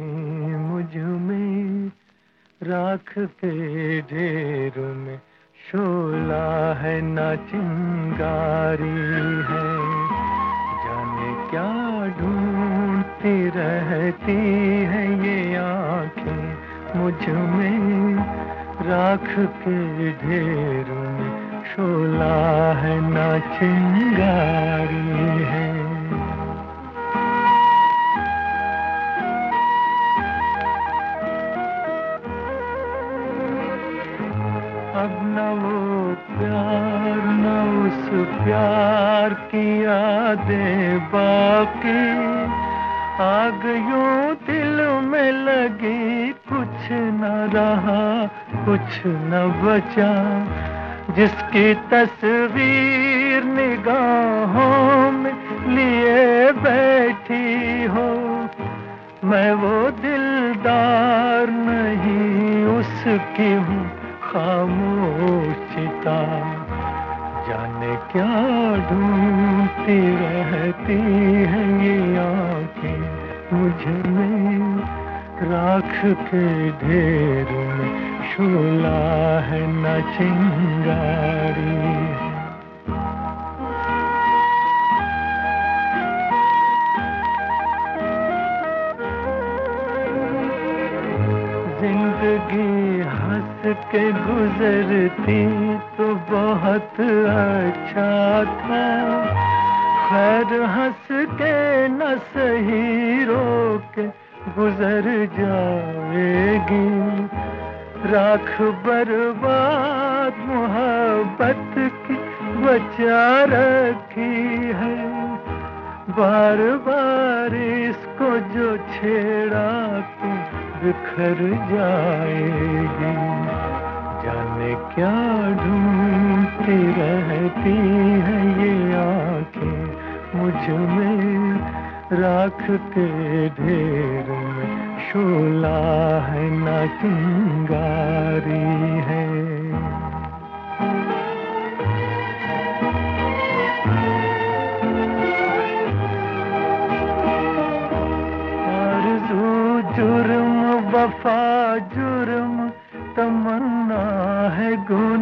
रखें मुझमें, राख के ढेर में शोला है ना चिंगारी है। जाने क्या ढूंढती रहती है ये आँखें मुझमें राखते ढेर में शोला है ना चिंगारी है। अब न वो प्यार, न उस प्यार की यादें बाकी। आग यूँ दिल में लगी, कुछ न रहा, कुछ न बचा। जिसकी तस्वीर निगाहों में लिए बैठी हो, मैं वो दिलदार नहीं, उसकी हूँ। खामोशिता। जाने क्या ढूंढती रहती हैं ये आँखें मुझमें। राख के ढेर में शोला है न चिंगारी। हंस के गुजरती तो बहुत अच्छा था। खैर हंस के न सही रोक गुजर जाएगी। राख बर्बाद मोहब्बत की बचा रखी है। बार बार इसको जो छेड़ा तो बिखर जाएगी। जाने क्या ढूंढती रहती है ये आँखें मुझमें? राख के ढेर में शोला है ना चिंगारी है। वफा जुर्म तमन्ना है गुना।